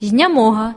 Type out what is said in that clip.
знямога